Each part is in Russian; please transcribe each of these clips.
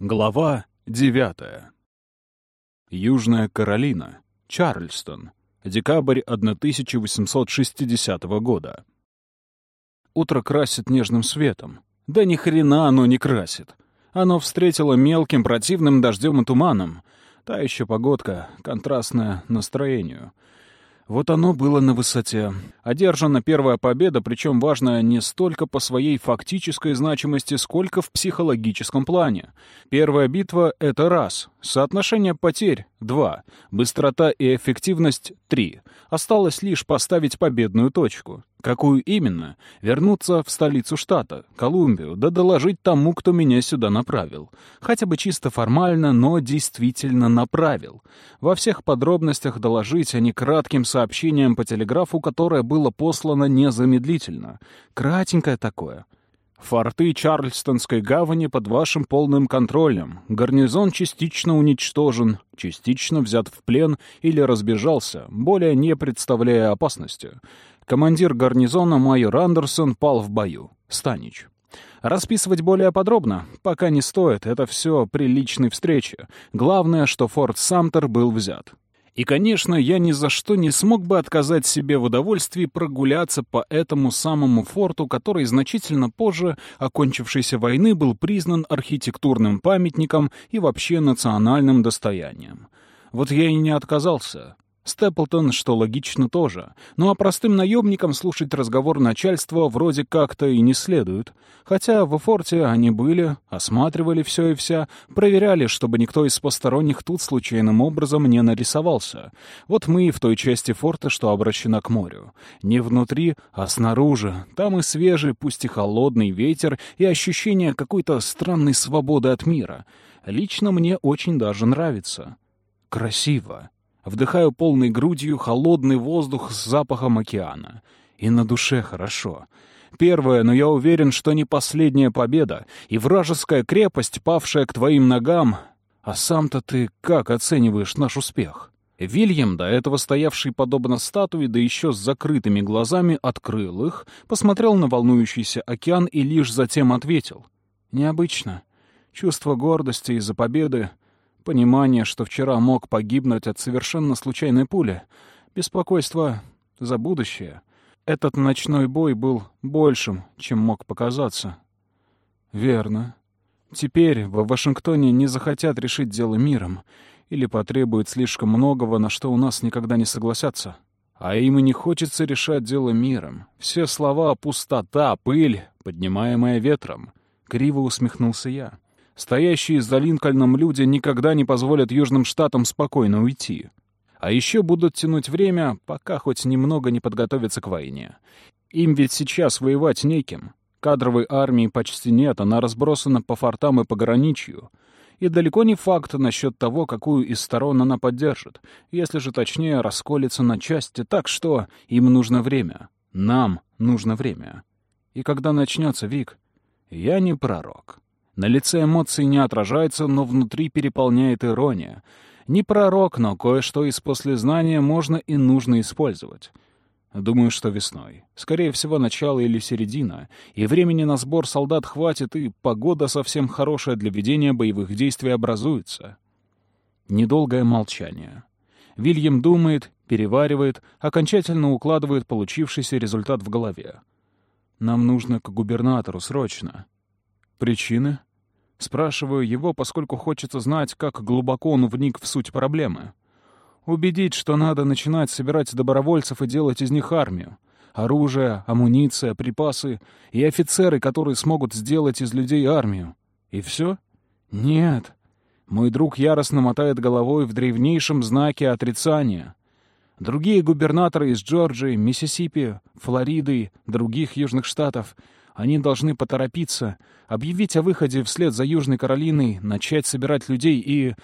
Глава девятая. Южная Каролина. Чарльстон. Декабрь 1860 года. Утро красит нежным светом. Да ни хрена оно не красит. Оно встретило мелким противным дождем и туманом. Та еще погодка, контрастная настроению — вот оно было на высоте. Одержана первая победа, причем важная не столько по своей фактической значимости, сколько в психологическом плане. Первая битва — это раз. Соотношение потерь — два. Быстрота и эффективность — три. Осталось лишь поставить победную точку. Какую именно? Вернуться в столицу штата, Колумбию, да доложить тому, кто меня сюда направил. Хотя бы чисто формально, но действительно направил. Во всех подробностях доложить, а не кратким сообщением по телеграфу, которое было послано незамедлительно. Кратенькое такое. Форты Чарльстонской гавани под вашим полным контролем. Гарнизон частично уничтожен, частично взят в плен или разбежался, более не представляя опасности. Командир гарнизона майор Андерсон пал в бою. Станич. Расписывать более подробно пока не стоит, это все при личной встрече. Главное, что форт Самтер был взят. И, конечно, я ни за что не смог бы отказать себе в удовольствии прогуляться по этому самому форту, который значительно позже окончившейся войны был признан архитектурным памятником и вообще национальным достоянием. Вот я и не отказался. Степлтон, что логично, тоже. Ну а простым наемникам слушать разговор начальства вроде как-то и не следует. Хотя в форте они были, осматривали все и вся, проверяли, чтобы никто из посторонних тут случайным образом не нарисовался. Вот мы и в той части форта, что обращена к морю. Не внутри, а снаружи. Там и свежий, пусть и холодный ветер, и ощущение какой-то странной свободы от мира. Лично мне очень даже нравится. Красиво. Вдыхаю полной грудью холодный воздух с запахом океана. И на душе хорошо. Первое, но я уверен, что не последняя победа, и вражеская крепость, павшая к твоим ногам. А сам-то ты как оцениваешь наш успех? Вильям, до этого стоявший подобно статуе, да еще с закрытыми глазами, открыл их, посмотрел на волнующийся океан и лишь затем ответил. «Необычно. Чувство гордости из-за победы Понимание, что вчера мог погибнуть от совершенно случайной пули. Беспокойство за будущее. Этот ночной бой был большим, чем мог показаться. Верно. Теперь в Вашингтоне не захотят решить дело миром или потребуют слишком многого, на что у нас никогда не согласятся. А им и не хочется решать дело миром. Все слова — пустота, пыль, поднимаемая ветром. Криво усмехнулся я. Стоящие за Линкольном люди никогда не позволят Южным Штатам спокойно уйти. А еще будут тянуть время, пока хоть немного не подготовятся к войне. Им ведь сейчас воевать неким. Кадровой армии почти нет, она разбросана по фортам и пограничью. И далеко не факт насчет того, какую из сторон она поддержит, если же точнее расколется на части, так что им нужно время. Нам нужно время. И когда начнется Вик, я не пророк. На лице эмоций не отражается, но внутри переполняет ирония. Не пророк, но кое-что из послезнания можно и нужно использовать. Думаю, что весной. Скорее всего, начало или середина. И времени на сбор солдат хватит, и погода совсем хорошая для ведения боевых действий образуется. Недолгое молчание. Вильям думает, переваривает, окончательно укладывает получившийся результат в голове. «Нам нужно к губернатору срочно». «Причины?» Спрашиваю его, поскольку хочется знать, как глубоко он вник в суть проблемы. Убедить, что надо начинать собирать добровольцев и делать из них армию. Оружие, амуниция, припасы и офицеры, которые смогут сделать из людей армию. И все? Нет. Мой друг яростно мотает головой в древнейшем знаке отрицания. Другие губернаторы из Джорджии, Миссисипи, Флориды, других южных штатов — они должны поторопиться, объявить о выходе вслед за Южной Каролиной, начать собирать людей и...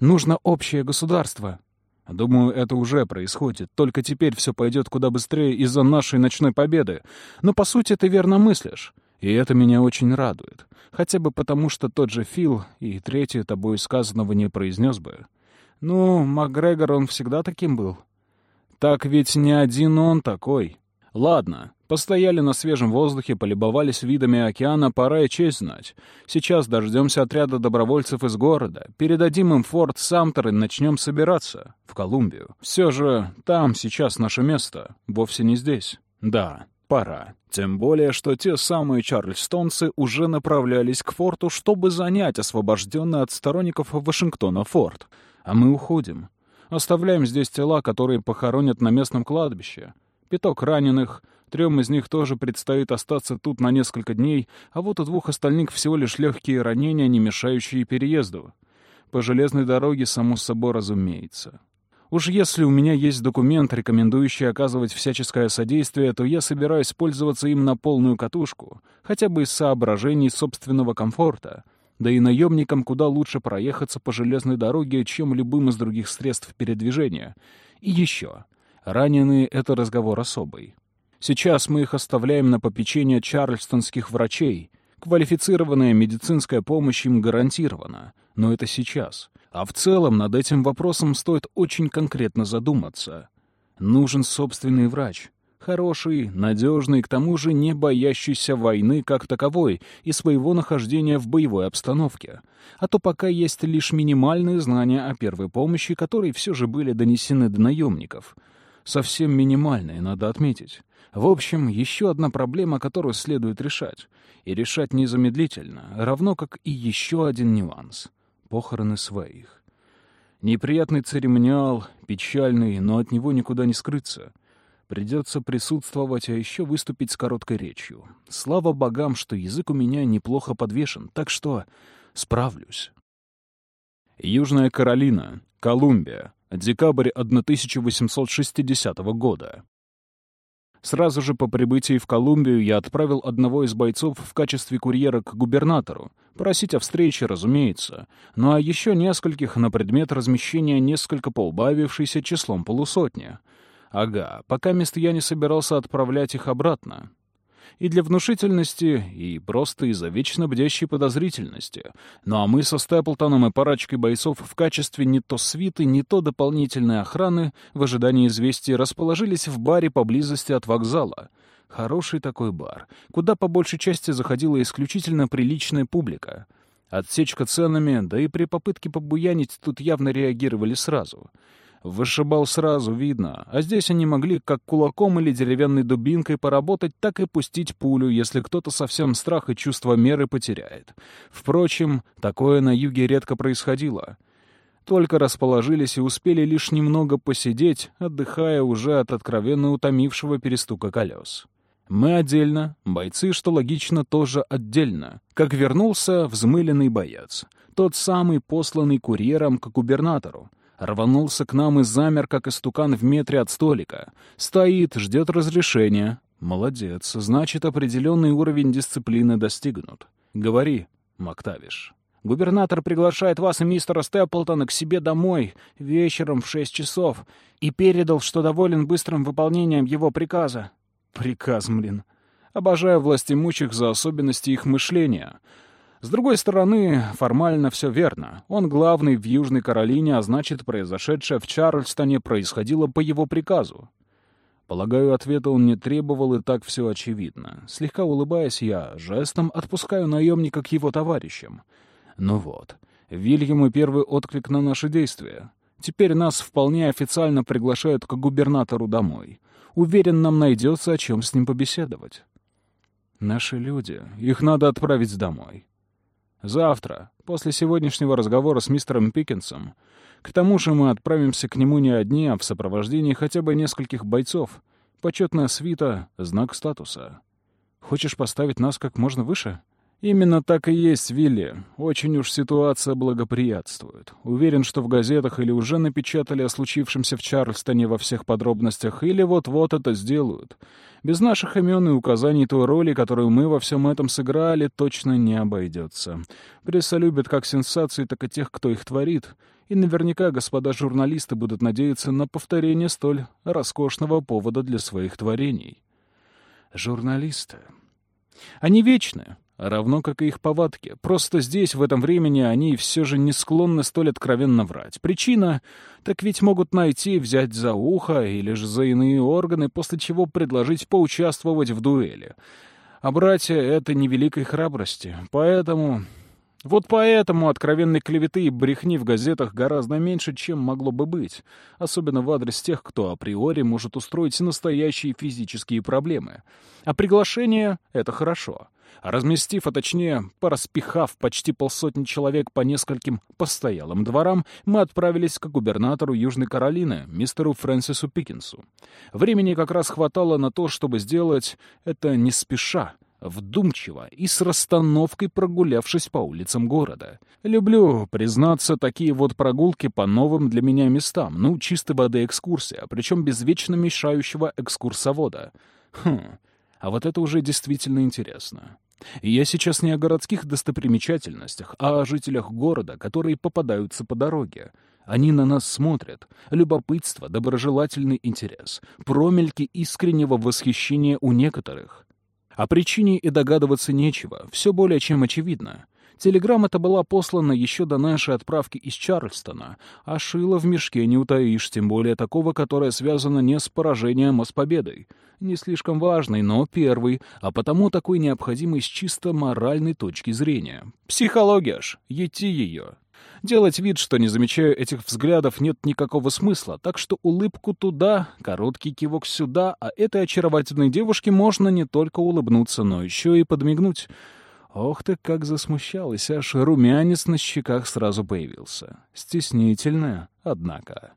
Нужно общее государство. Думаю, это уже происходит. Только теперь все пойдет куда быстрее из-за нашей ночной победы. Но, по сути, ты верно мыслишь. И это меня очень радует. Хотя бы потому, что тот же Фил и третье тобой сказанного не произнес бы. Ну, Макгрегор, он всегда таким был. Так ведь не один он такой. Ладно, Постояли на свежем воздухе, полюбовались видами океана, пора и честь знать. Сейчас дождемся отряда добровольцев из города, передадим им форт Самтер и начнем собираться. В Колумбию. Все же там сейчас наше место, вовсе не здесь. Да, пора. Тем более, что те самые чарльстонцы уже направлялись к форту, чтобы занять освобожденный от сторонников Вашингтона форт. А мы уходим. Оставляем здесь тела, которые похоронят на местном кладбище. Пяток раненых, Трем из них тоже предстоит остаться тут на несколько дней, а вот у двух остальных всего лишь легкие ранения, не мешающие переезду. По железной дороге, само собой, разумеется. Уж если у меня есть документ, рекомендующий оказывать всяческое содействие, то я собираюсь пользоваться им на полную катушку, хотя бы из соображений собственного комфорта. Да и наемникам куда лучше проехаться по железной дороге, чем любым из других средств передвижения. И еще. Раненые — это разговор особый. Сейчас мы их оставляем на попечение чарльстонских врачей. Квалифицированная медицинская помощь им гарантирована. Но это сейчас. А в целом над этим вопросом стоит очень конкретно задуматься. Нужен собственный врач. Хороший, надежный, к тому же не боящийся войны как таковой и своего нахождения в боевой обстановке. А то пока есть лишь минимальные знания о первой помощи, которые все же были донесены до наемников. Совсем минимальные, надо отметить. В общем, еще одна проблема, которую следует решать. И решать незамедлительно, равно как и еще один нюанс — похороны своих. Неприятный церемониал, печальный, но от него никуда не скрыться. Придется присутствовать, а еще выступить с короткой речью. Слава богам, что язык у меня неплохо подвешен, так что справлюсь. Южная Каролина, Колумбия, декабрь 1860 года. Сразу же по прибытии в Колумбию я отправил одного из бойцов в качестве курьера к губернатору. Просить о встрече, разумеется. Ну а еще нескольких на предмет размещения несколько поубавившейся числом полусотни. Ага, пока мест я не собирался отправлять их обратно и для внушительности, и просто из-за вечно бдящей подозрительности. Ну а мы со Степлтоном и парочкой бойцов в качестве не то свиты, не то дополнительной охраны в ожидании известия расположились в баре поблизости от вокзала. Хороший такой бар, куда по большей части заходила исключительно приличная публика. Отсечка ценами, да и при попытке побуянить тут явно реагировали сразу — Вышибал сразу, видно. А здесь они могли как кулаком или деревянной дубинкой поработать, так и пустить пулю, если кто-то совсем страх и чувство меры потеряет. Впрочем, такое на юге редко происходило. Только расположились и успели лишь немного посидеть, отдыхая уже от откровенно утомившего перестука колес. Мы отдельно, бойцы, что логично, тоже отдельно. Как вернулся взмыленный боец. Тот самый, посланный курьером к губернатору. Рванулся к нам и замер, как истукан в метре от столика. Стоит, ждет разрешения. Молодец, значит, определенный уровень дисциплины достигнут. Говори, Мактавиш. Губернатор приглашает вас и мистера Степлтона к себе домой вечером в шесть часов и передал, что доволен быстрым выполнением его приказа. Приказ, блин. Обожаю властимущих за особенности их мышления. С другой стороны, формально все верно. Он главный в Южной Каролине, а значит, произошедшее в Чарльстоне происходило по его приказу. Полагаю, ответа он не требовал, и так все очевидно. Слегка улыбаясь, я жестом отпускаю наемника к его товарищам. Ну вот, Вильяму первый отклик на наши действия. Теперь нас вполне официально приглашают к губернатору домой. Уверен, нам найдется о чем с ним побеседовать. Наши люди. Их надо отправить домой. Завтра, после сегодняшнего разговора с мистером Пикинсом. К тому же мы отправимся к нему не одни, а в сопровождении хотя бы нескольких бойцов. Почетная свита — знак статуса. Хочешь поставить нас как можно выше? Именно так и есть, Вилли. Очень уж ситуация благоприятствует. Уверен, что в газетах или уже напечатали о случившемся в Чарльстоне во всех подробностях, или вот-вот это сделают. Без наших имен и указаний той роли, которую мы во всем этом сыграли, точно не обойдется. Пресса любит как сенсации, так и тех, кто их творит. И наверняка господа журналисты будут надеяться на повторение столь роскошного повода для своих творений. Журналисты. Они вечны. Равно как и их повадки. Просто здесь, в этом времени, они все же не склонны столь откровенно врать. Причина — так ведь могут найти, взять за ухо или же за иные органы, после чего предложить поучаствовать в дуэли. А братья — это невеликой храбрости. Поэтому... Вот поэтому откровенной клеветы и брехни в газетах гораздо меньше, чем могло бы быть. Особенно в адрес тех, кто априори может устроить настоящие физические проблемы. А приглашение — это хорошо. Разместив, а точнее, пораспихав почти полсотни человек по нескольким постоялым дворам, мы отправились к губернатору Южной Каролины, мистеру Фрэнсису Пикинсу. Времени как раз хватало на то, чтобы сделать это не спеша, вдумчиво и с расстановкой прогулявшись по улицам города. Люблю, признаться, такие вот прогулки по новым для меня местам, ну, чистой воды экскурсия, причем без вечно мешающего экскурсовода. Хм, а вот это уже действительно интересно. я сейчас не о городских достопримечательностях, а о жителях города, которые попадаются по дороге. Они на нас смотрят. Любопытство, доброжелательный интерес, промельки искреннего восхищения у некоторых. О причине и догадываться нечего, все более чем очевидно. Телеграмма-то была послана еще до нашей отправки из Чарльстона, а шило в мешке не утаишь, тем более такого, которое связано не с поражением, а с победой. Не слишком важный, но первый, а потому такой необходимый с чисто моральной точки зрения. Психология ж, ети ее. Делать вид, что не замечаю этих взглядов, нет никакого смысла, так что улыбку туда, короткий кивок сюда, а этой очаровательной девушке можно не только улыбнуться, но еще и подмигнуть. Ох ты, как засмущалась, аж румянец на щеках сразу появился. Стеснительная, однако.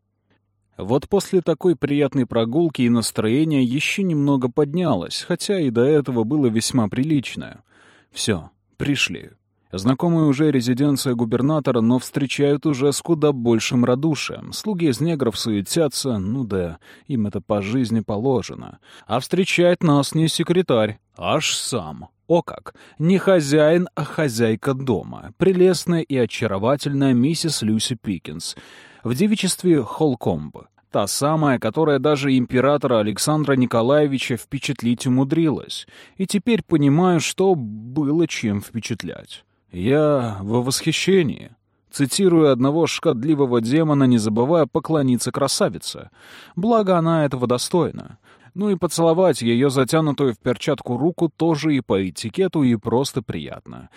Вот после такой приятной прогулки и настроение еще немного поднялось, хотя и до этого было весьма приличное. Все, пришли. Знакомая уже резиденция губернатора, но встречают уже с куда большим радушием. Слуги из негров суетятся, ну да, им это по жизни положено. А встречает нас не секретарь, аж сам. О как! Не хозяин, а хозяйка дома. Прелестная и очаровательная миссис Люси Пикинс. В девичестве Холкомб. Та самая, которая даже императора Александра Николаевича впечатлить умудрилась. И теперь понимаю, что было чем впечатлять. Я во восхищении. Цитирую одного шкодливого демона, не забывая поклониться красавице. Благо она этого достойна. Ну и поцеловать ее затянутую в перчатку руку тоже и по этикету, и просто приятно.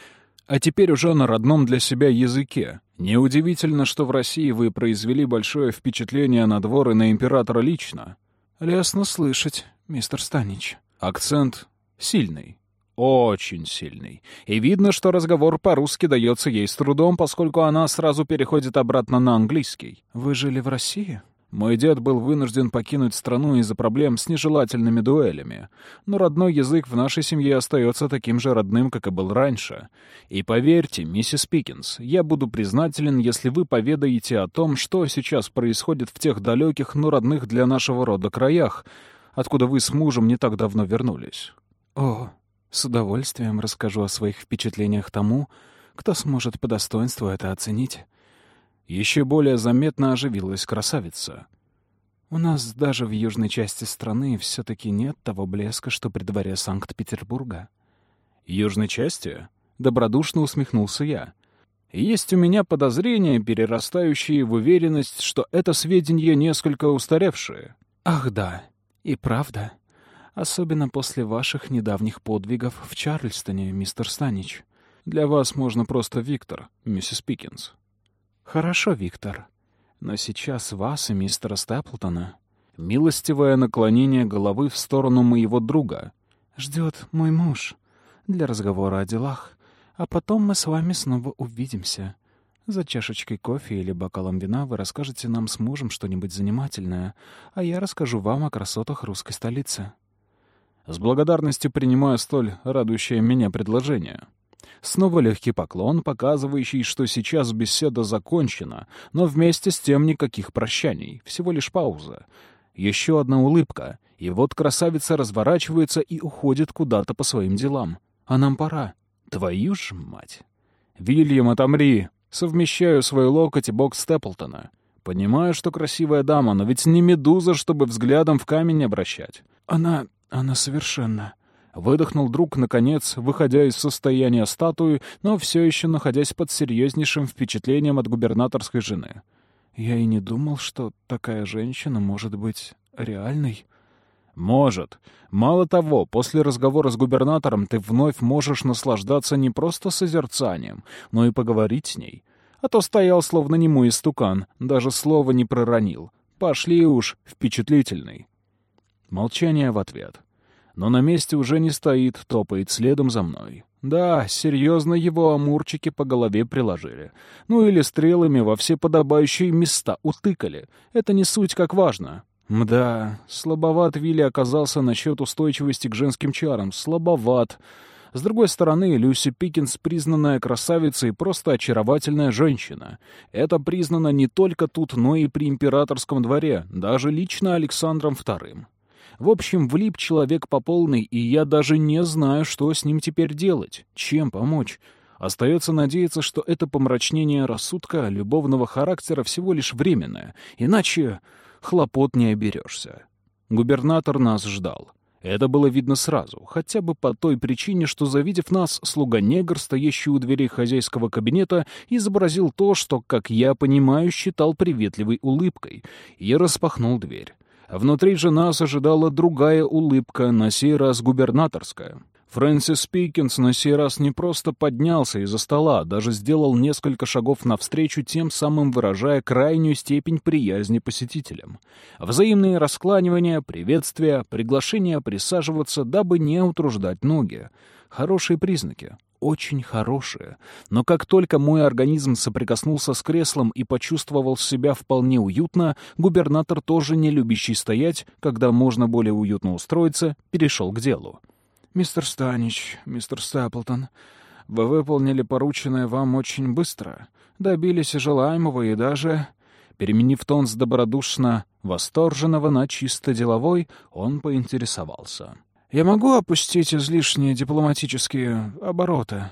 А теперь уже на родном для себя языке. Неудивительно, что в России вы произвели большое впечатление на двор и на императора лично. Лестно слышать, мистер Станич. Акцент сильный. Очень сильный. И видно, что разговор по-русски дается ей с трудом, поскольку она сразу переходит обратно на английский. «Вы жили в России?» Мой дед был вынужден покинуть страну из-за проблем с нежелательными дуэлями, но родной язык в нашей семье остается таким же родным, как и был раньше. И поверьте, миссис Пикинс, я буду признателен, если вы поведаете о том, что сейчас происходит в тех далеких, но родных для нашего рода краях, откуда вы с мужем не так давно вернулись. О, с удовольствием расскажу о своих впечатлениях тому, кто сможет по достоинству это оценить. Еще более заметно оживилась красавица. У нас даже в южной части страны все-таки нет того блеска, что при дворе Санкт-Петербурга. Южной части? Добродушно усмехнулся я. Есть у меня подозрения, перерастающие в уверенность, что это сведения несколько устаревшие. Ах да, и правда. Особенно после ваших недавних подвигов в Чарльстоне, мистер Станич. Для вас можно просто Виктор, миссис Пикинс. «Хорошо, Виктор. Но сейчас вас и мистера Степлтона...» Милостивое наклонение головы в сторону моего друга. «Ждет мой муж для разговора о делах, а потом мы с вами снова увидимся. За чашечкой кофе или бокалом вина вы расскажете нам с мужем что-нибудь занимательное, а я расскажу вам о красотах русской столицы». С благодарностью принимаю столь радующее меня предложение. Снова легкий поклон, показывающий, что сейчас беседа закончена, но вместе с тем никаких прощаний, всего лишь пауза. Еще одна улыбка, и вот красавица разворачивается и уходит куда-то по своим делам. А нам пора. Твою ж мать. «Вильям, отомри!» Совмещаю свой локоть и бок Степлтона. Понимаю, что красивая дама, но ведь не медуза, чтобы взглядом в камень обращать. Она... она совершенно... Выдохнул друг, наконец, выходя из состояния статуи, но все еще находясь под серьезнейшим впечатлением от губернаторской жены. «Я и не думал, что такая женщина может быть реальной». «Может. Мало того, после разговора с губернатором ты вновь можешь наслаждаться не просто созерцанием, но и поговорить с ней. А то стоял словно немой истукан, даже слова не проронил. Пошли уж, впечатлительный». Молчание в ответ но на месте уже не стоит, топает следом за мной. Да, серьезно его амурчики по голове приложили. Ну или стрелами во все подобающие места утыкали. Это не суть как важно. Мда, слабоват Вилли оказался насчет устойчивости к женским чарам. Слабоват. С другой стороны, Люси Пикинс — признанная красавица и просто очаровательная женщина. Это признано не только тут, но и при императорском дворе, даже лично Александром II. В общем, влип человек по полной, и я даже не знаю, что с ним теперь делать, чем помочь. Остается надеяться, что это помрачнение рассудка любовного характера всего лишь временное, иначе хлопот не оберешься. Губернатор нас ждал. Это было видно сразу, хотя бы по той причине, что, завидев нас, слуга-негр, стоящий у дверей хозяйского кабинета, изобразил то, что, как я понимаю, считал приветливой улыбкой, и распахнул дверь. Внутри же нас ожидала другая улыбка, на сей раз губернаторская. Фрэнсис Пикинс на сей раз не просто поднялся из-за стола, даже сделал несколько шагов навстречу, тем самым выражая крайнюю степень приязни посетителям. Взаимные раскланивания, приветствия, приглашения присаживаться, дабы не утруждать ноги. Хорошие признаки очень хорошее. Но как только мой организм соприкоснулся с креслом и почувствовал себя вполне уютно, губернатор, тоже не любящий стоять, когда можно более уютно устроиться, перешел к делу. «Мистер Станич, мистер Стаплтон, вы выполнили порученное вам очень быстро, добились желаемого и даже...» Переменив тон с добродушно восторженного на чисто деловой, он поинтересовался. Я могу опустить излишние дипломатические обороты?»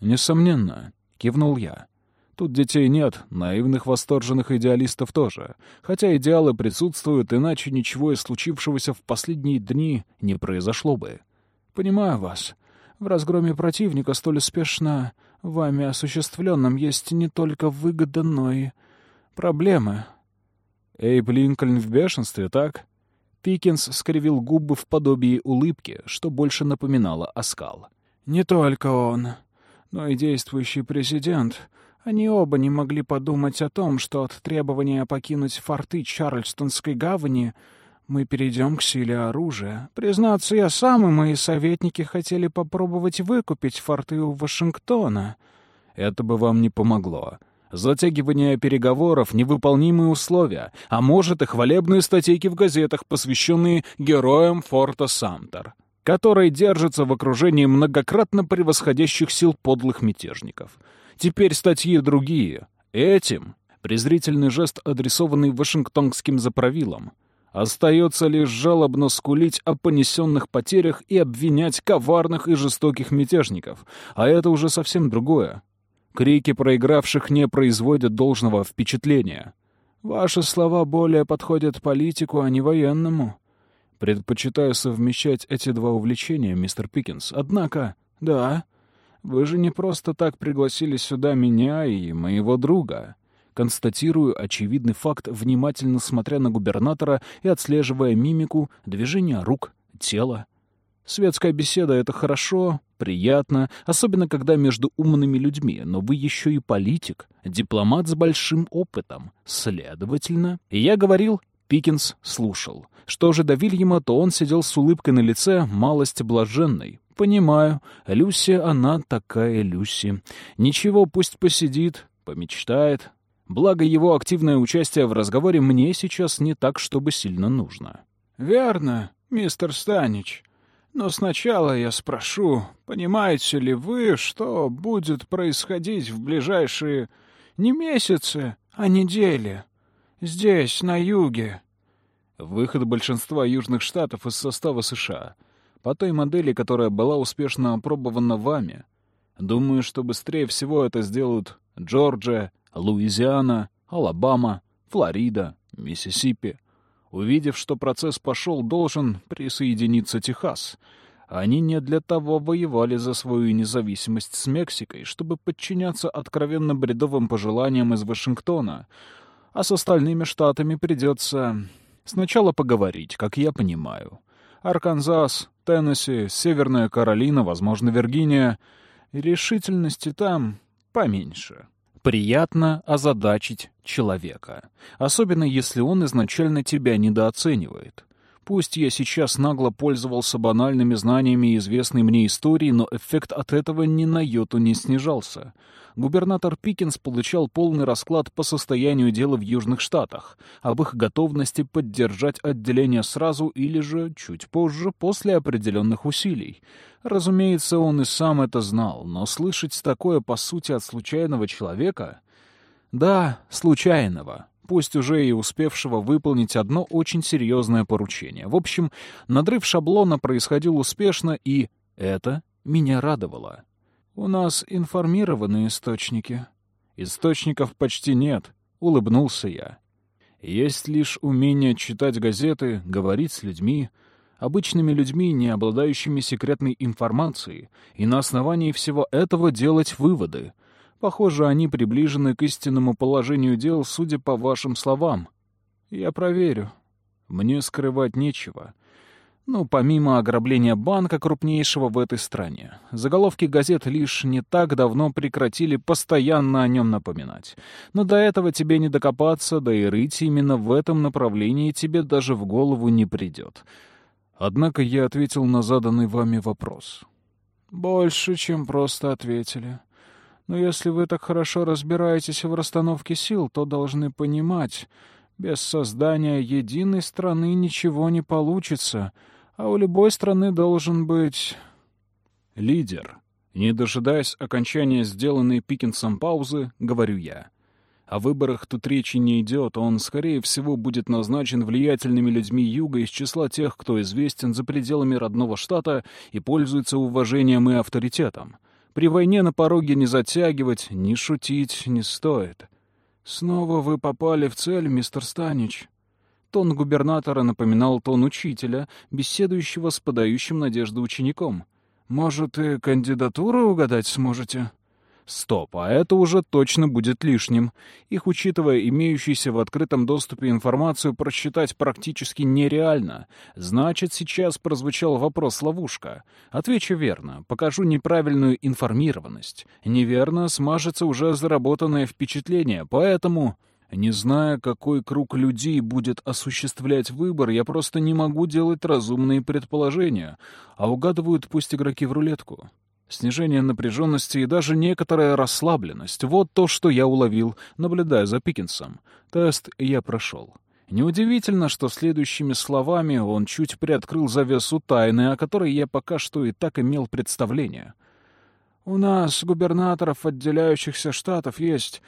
«Несомненно», — кивнул я. «Тут детей нет, наивных восторженных идеалистов тоже. Хотя идеалы присутствуют, иначе ничего из случившегося в последние дни не произошло бы. Понимаю вас. В разгроме противника, столь успешно вами осуществленном, есть не только выгода, но и проблемы». «Эйб Линкольн в бешенстве, так?» Пикинс скривил губы в подобии улыбки, что больше напоминало оскал. «Не только он, но и действующий президент. Они оба не могли подумать о том, что от требования покинуть форты Чарльстонской гавани мы перейдем к силе оружия. Признаться, я сам и мои советники хотели попробовать выкупить форты у Вашингтона. Это бы вам не помогло. Затягивание переговоров — невыполнимые условия, а может и хвалебные статейки в газетах, посвященные героям форта Самтер, который держится в окружении многократно превосходящих сил подлых мятежников. Теперь статьи другие. Этим презрительный жест, адресованный вашингтонским заправилам. Остается лишь жалобно скулить о понесенных потерях и обвинять коварных и жестоких мятежников. А это уже совсем другое. Крики проигравших не производят должного впечатления. Ваши слова более подходят политику, а не военному. Предпочитаю совмещать эти два увлечения, мистер Пикинс. Однако, да, вы же не просто так пригласили сюда меня и моего друга. Констатирую очевидный факт, внимательно смотря на губернатора и отслеживая мимику, движения рук, тела. Светская беседа — это хорошо, приятно, особенно когда между умными людьми, но вы еще и политик, дипломат с большим опытом. Следовательно, я говорил, Пикинс слушал. Что же до Вильяма, то он сидел с улыбкой на лице, малость блаженной. «Понимаю. Люси, она такая Люси. Ничего, пусть посидит, помечтает. Благо, его активное участие в разговоре мне сейчас не так, чтобы сильно нужно». «Верно, мистер Станич», но сначала я спрошу, понимаете ли вы, что будет происходить в ближайшие не месяцы, а недели? Здесь, на юге. Выход большинства южных штатов из состава США. По той модели, которая была успешно опробована вами. Думаю, что быстрее всего это сделают Джорджия, Луизиана, Алабама, Флорида, Миссисипи. Увидев, что процесс пошел, должен присоединиться Техас. Они не для того воевали за свою независимость с Мексикой, чтобы подчиняться откровенно бредовым пожеланиям из Вашингтона, а с остальными штатами придется сначала поговорить, как я понимаю. Арканзас, Теннесси, Северная Каролина, возможно, Виргиния. Решительности там поменьше. Приятно озадачить человека, особенно если он изначально тебя недооценивает. Пусть я сейчас нагло пользовался банальными знаниями известной мне истории, но эффект от этого ни на йоту не снижался. Губернатор Пикинс получал полный расклад по состоянию дела в Южных Штатах, об их готовности поддержать отделение сразу или же чуть позже, после определенных усилий. Разумеется, он и сам это знал, но слышать такое, по сути, от случайного человека... Да, случайного пусть уже и успевшего выполнить одно очень серьезное поручение. В общем, надрыв шаблона происходил успешно, и это меня радовало. «У нас информированные источники». «Источников почти нет», — улыбнулся я. «Есть лишь умение читать газеты, говорить с людьми, обычными людьми, не обладающими секретной информацией, и на основании всего этого делать выводы, Похоже, они приближены к истинному положению дел, судя по вашим словам. Я проверю. Мне скрывать нечего. Ну, помимо ограбления банка крупнейшего в этой стране. Заголовки газет лишь не так давно прекратили постоянно о нем напоминать. Но до этого тебе не докопаться, да и рыть именно в этом направлении тебе даже в голову не придет. Однако я ответил на заданный вами вопрос. «Больше, чем просто ответили. Но если вы так хорошо разбираетесь в расстановке сил, то должны понимать, без создания единой страны ничего не получится, а у любой страны должен быть... Лидер. Не дожидаясь окончания сделанной Пикинсом паузы, говорю я. О выборах тут речи не идет, он, скорее всего, будет назначен влиятельными людьми Юга из числа тех, кто известен за пределами родного штата и пользуется уважением и авторитетом. При войне на пороге не затягивать, не шутить не стоит. «Снова вы попали в цель, мистер Станич». Тон губернатора напоминал тон учителя, беседующего с подающим надежды учеником. «Может, и кандидатуру угадать сможете?» Стоп, а это уже точно будет лишним. Их, учитывая имеющуюся в открытом доступе информацию, просчитать практически нереально. Значит, сейчас прозвучал вопрос-ловушка. Отвечу верно, покажу неправильную информированность. Неверно смажется уже заработанное впечатление, поэтому... Не зная, какой круг людей будет осуществлять выбор, я просто не могу делать разумные предположения, а угадывают пусть игроки в рулетку. Снижение напряженности и даже некоторая расслабленность — вот то, что я уловил, наблюдая за Пикинсом. Тест я прошел. Неудивительно, что следующими словами он чуть приоткрыл завесу тайны, о которой я пока что и так имел представление. «У нас, губернаторов отделяющихся штатов, есть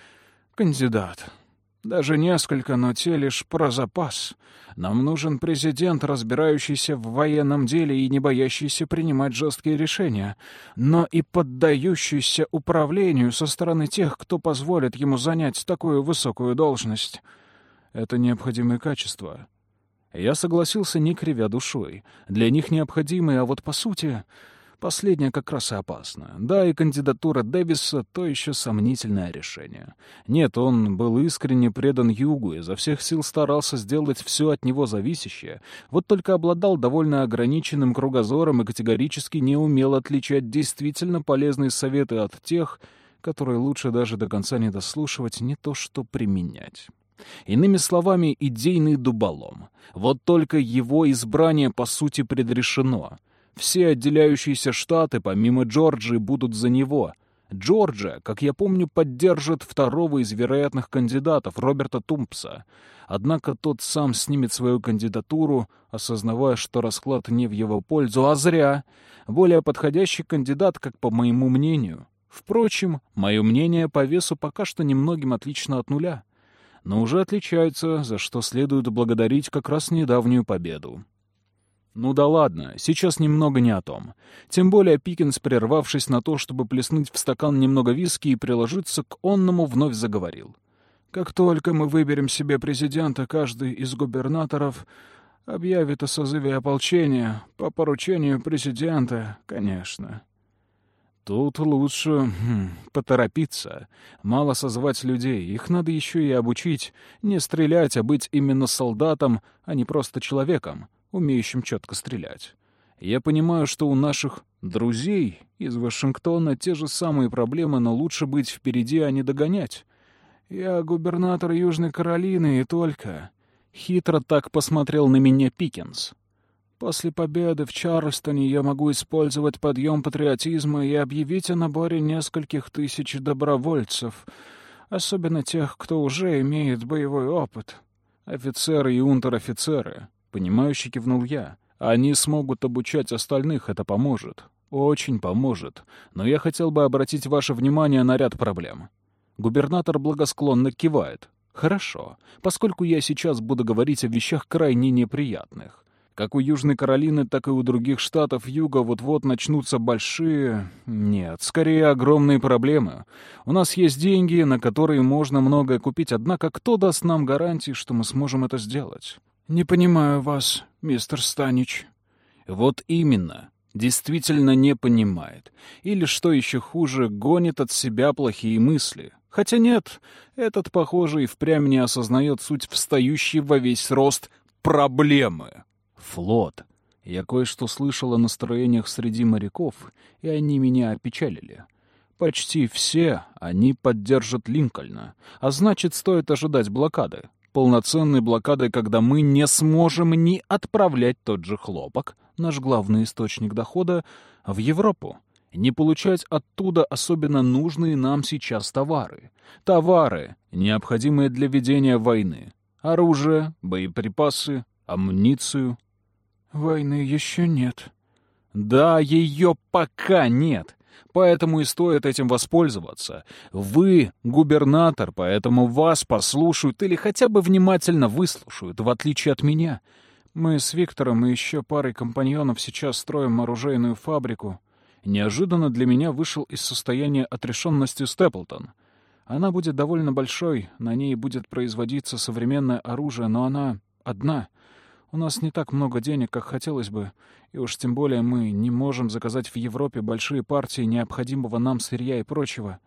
кандидат. Даже несколько, но те лишь про запас. Нам нужен президент, разбирающийся в военном деле и не боящийся принимать жесткие решения, но и поддающийся управлению со стороны тех, кто позволит ему занять такую высокую должность. Это необходимые качества. Я согласился, не кривя душой. Для них необходимые, а вот по сути... Последнее как раз и опасно. Да, и кандидатура Дэвиса — то еще сомнительное решение. Нет, он был искренне предан Югу, и изо всех сил старался сделать все от него зависящее, вот только обладал довольно ограниченным кругозором и категорически не умел отличать действительно полезные советы от тех, которые лучше даже до конца не дослушивать, не то что применять. Иными словами, идейный дуболом. Вот только его избрание, по сути, предрешено — все отделяющиеся штаты, помимо Джорджии, будут за него. Джорджия, как я помню, поддержит второго из вероятных кандидатов, Роберта Тумпса. Однако тот сам снимет свою кандидатуру, осознавая, что расклад не в его пользу, а зря. Более подходящий кандидат, как по моему мнению. Впрочем, мое мнение по весу пока что немногим отлично от нуля. Но уже отличается, за что следует благодарить как раз недавнюю победу. Ну да ладно, сейчас немного не о том. Тем более Пикинс, прервавшись на то, чтобы плеснуть в стакан немного виски и приложиться к онному, вновь заговорил. «Как только мы выберем себе президента, каждый из губернаторов Объявит о созыве ополчения по поручению президента, конечно. Тут лучше хм, поторопиться. Мало созвать людей, их надо еще и обучить. Не стрелять, а быть именно солдатом, а не просто человеком, умеющим четко стрелять. Я понимаю, что у наших друзей из Вашингтона те же самые проблемы, но лучше быть впереди, а не догонять. Я губернатор Южной Каролины и только. Хитро так посмотрел на меня Пикинс. После победы в Чарльстоне я могу использовать подъем патриотизма и объявить о наборе нескольких тысяч добровольцев, особенно тех, кто уже имеет боевой опыт. Офицеры и унтер-офицеры. Понимающе кивнул я. Они смогут обучать остальных, это поможет. Очень поможет. Но я хотел бы обратить ваше внимание на ряд проблем. Губернатор благосклонно кивает. Хорошо, поскольку я сейчас буду говорить о вещах крайне неприятных. Как у Южной Каролины, так и у других штатов Юга вот-вот начнутся большие... Нет, скорее огромные проблемы. У нас есть деньги, на которые можно многое купить, однако кто даст нам гарантии, что мы сможем это сделать? «Не понимаю вас, мистер Станич». «Вот именно. Действительно не понимает. Или, что еще хуже, гонит от себя плохие мысли. Хотя нет, этот, похоже, и впрямь не осознает суть встающей во весь рост проблемы». Флот. Я кое-что слышал о настроениях среди моряков, и они меня опечалили. Почти все они поддержат Линкольна, а значит, стоит ожидать блокады. Полноценной блокады, когда мы не сможем ни отправлять тот же хлопок, наш главный источник дохода, в Европу, не получать оттуда особенно нужные нам сейчас товары. Товары, необходимые для ведения войны. Оружие, боеприпасы, амуницию, Войны еще нет. Да, ее пока нет. Поэтому и стоит этим воспользоваться. Вы губернатор, поэтому вас послушают или хотя бы внимательно выслушают, в отличие от меня. Мы с Виктором и еще парой компаньонов сейчас строим оружейную фабрику. Неожиданно для меня вышел из состояния отрешенности Степлтон. Она будет довольно большой, на ней будет производиться современное оружие, но она одна — у нас не так много денег, как хотелось бы, и уж тем более мы не можем заказать в Европе большие партии необходимого нам сырья и прочего.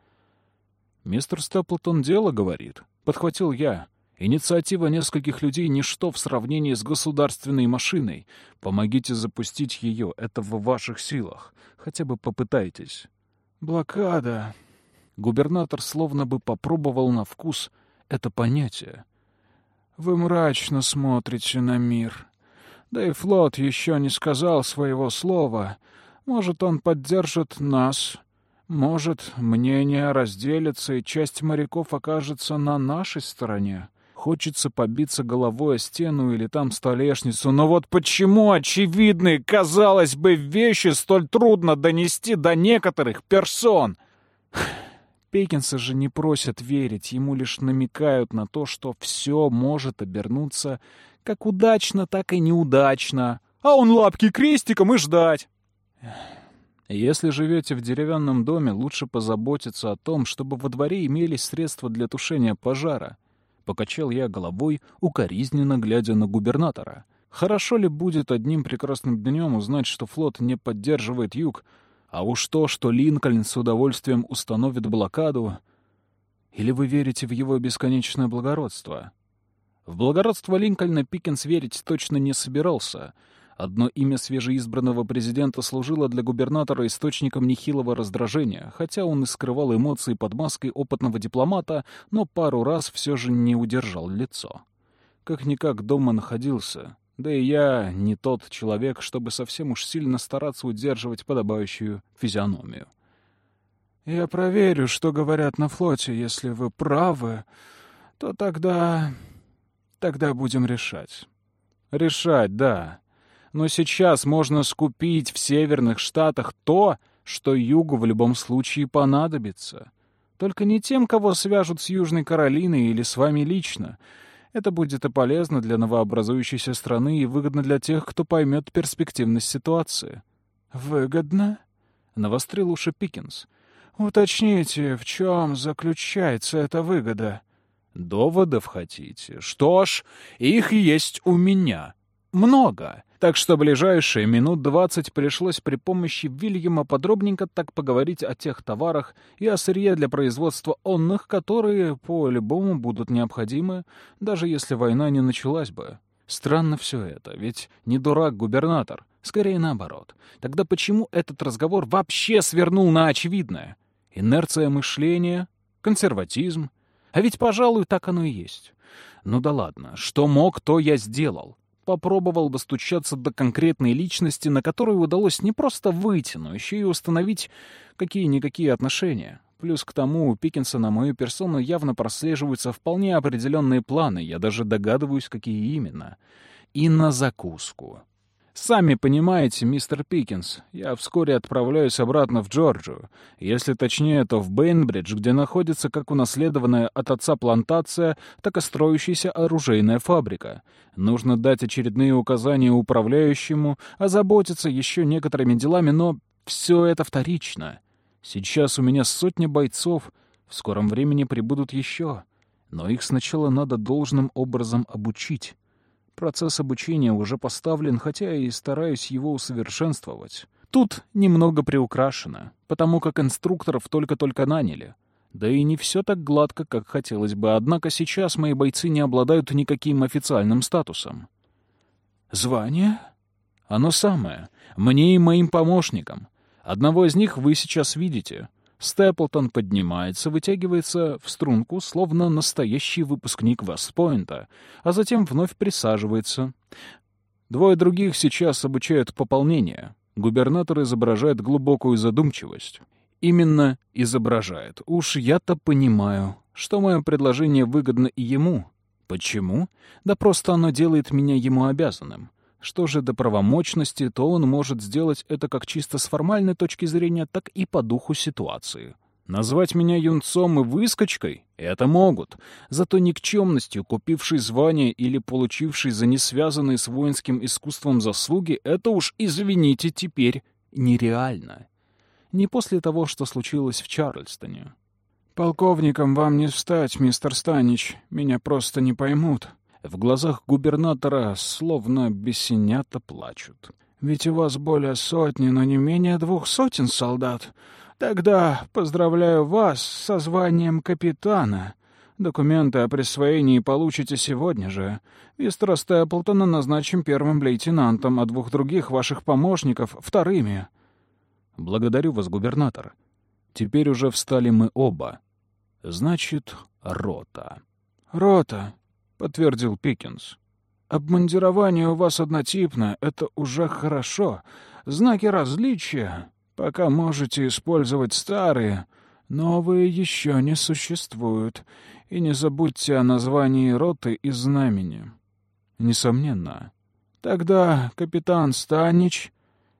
«Мистер Степлтон дело говорит», — подхватил я. «Инициатива нескольких людей — ничто в сравнении с государственной машиной. Помогите запустить ее, это в ваших силах. Хотя бы попытайтесь». «Блокада». Губернатор словно бы попробовал на вкус это понятие. Вы мрачно смотрите на мир. Да и флот еще не сказал своего слова. Может, он поддержит нас. Может, мнение разделится, и часть моряков окажется на нашей стороне. Хочется побиться головой о стену или там столешницу. Но вот почему очевидные, казалось бы, вещи столь трудно донести до некоторых персон? Пекинса же не просят верить, ему лишь намекают на то, что все может обернуться как удачно, так и неудачно. А он лапки крестиком и ждать. Если живете в деревянном доме, лучше позаботиться о том, чтобы во дворе имелись средства для тушения пожара. Покачал я головой, укоризненно глядя на губернатора. Хорошо ли будет одним прекрасным днем узнать, что флот не поддерживает юг, а уж то, что Линкольн с удовольствием установит блокаду... Или вы верите в его бесконечное благородство? В благородство Линкольна Пикенс верить точно не собирался. Одно имя свежеизбранного президента служило для губернатора источником нехилого раздражения, хотя он и скрывал эмоции под маской опытного дипломата, но пару раз все же не удержал лицо. Как-никак дома находился, да и я не тот человек, чтобы совсем уж сильно стараться удерживать подобающую физиономию. «Я проверю, что говорят на флоте. Если вы правы, то тогда... тогда будем решать». «Решать, да. Но сейчас можно скупить в северных штатах то, что югу в любом случае понадобится. Только не тем, кого свяжут с Южной Каролиной или с вами лично, это будет и полезно для новообразующейся страны, и выгодно для тех, кто поймет перспективность ситуации. «Выгодно?» — навострил уши Пикинс. «Уточните, в чем заключается эта выгода?» «Доводов хотите? Что ж, их есть у меня. много. Так что ближайшие минут двадцать пришлось при помощи Вильяма подробненько так поговорить о тех товарах и о сырье для производства онных, которые по-любому будут необходимы, даже если война не началась бы. Странно все это, ведь не дурак губернатор, скорее наоборот. Тогда почему этот разговор вообще свернул на очевидное? Инерция мышления, консерватизм. А ведь, пожалуй, так оно и есть. Ну да ладно, что мог, то я сделал попробовал достучаться до конкретной личности, на которую удалось не просто выйти, но еще и установить какие-никакие отношения. Плюс к тому, у Пикинса на мою персону явно прослеживаются вполне определенные планы, я даже догадываюсь, какие именно. И на закуску. Сами понимаете, мистер Пикинс, я вскоре отправляюсь обратно в Джорджию. Если точнее, то в Бейнбридж, где находится как унаследованная от отца плантация, так и строящаяся оружейная фабрика. Нужно дать очередные указания управляющему, озаботиться еще некоторыми делами, но все это вторично. Сейчас у меня сотни бойцов, в скором времени прибудут еще. Но их сначала надо должным образом обучить. Процесс обучения уже поставлен, хотя и стараюсь его усовершенствовать. Тут немного приукрашено, потому как инструкторов только-только наняли. Да и не все так гладко, как хотелось бы, однако сейчас мои бойцы не обладают никаким официальным статусом. Звание? Оно самое. Мне и моим помощникам. Одного из них вы сейчас видите. Степлтон поднимается, вытягивается в струнку, словно настоящий выпускник Вестпойнта, а затем вновь присаживается. Двое других сейчас обучают пополнение. Губернатор изображает глубокую задумчивость. Именно изображает. Уж я-то понимаю, что мое предложение выгодно и ему. Почему? Да просто оно делает меня ему обязанным. Что же до правомочности, то он может сделать это как чисто с формальной точки зрения, так и по духу ситуации. Назвать меня юнцом и выскочкой — это могут. Зато никчемностью, купивший звание или получивший за несвязанные с воинским искусством заслуги, это уж, извините, теперь нереально. Не после того, что случилось в Чарльстоне. «Полковником вам не встать, мистер Станич. Меня просто не поймут», в глазах губернатора словно бесенята плачут. «Ведь у вас более сотни, но не менее двух сотен солдат. Тогда поздравляю вас со званием капитана. Документы о присвоении получите сегодня же. Мистера Степлтона назначим первым лейтенантом, а двух других ваших помощников — вторыми». «Благодарю вас, губернатор. Теперь уже встали мы оба. Значит, рота». «Рота», — подтвердил Пикинс. «Обмундирование у вас однотипное, это уже хорошо. Знаки различия. Пока можете использовать старые, новые еще не существуют. И не забудьте о названии роты и знамени». «Несомненно». «Тогда капитан Станич,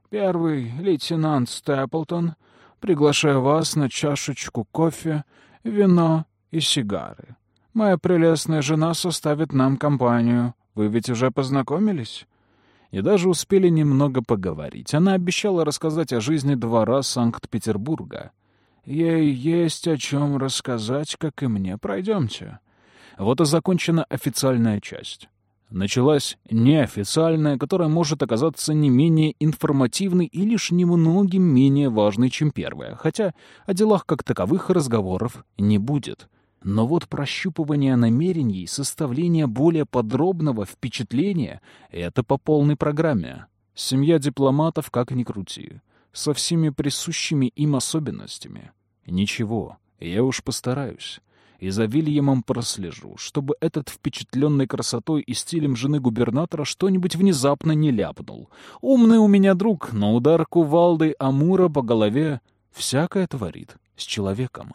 первый лейтенант Степлтон, приглашаю вас на чашечку кофе, вино и сигары». Моя прелестная жена составит нам компанию. Вы ведь уже познакомились?» И даже успели немного поговорить. Она обещала рассказать о жизни двора Санкт-Петербурга. «Ей есть о чем рассказать, как и мне. Пройдемте». Вот и закончена официальная часть. Началась неофициальная, которая может оказаться не менее информативной и лишь немногим менее важной, чем первая, хотя о делах как таковых разговоров не будет. Но вот прощупывание намерений, составление более подробного впечатления — это по полной программе. Семья дипломатов, как ни крути, со всеми присущими им особенностями. Ничего, я уж постараюсь. И за Вильямом прослежу, чтобы этот впечатленный красотой и стилем жены губернатора что-нибудь внезапно не ляпнул. Умный у меня друг, но удар кувалдой Амура по голове всякое творит с человеком.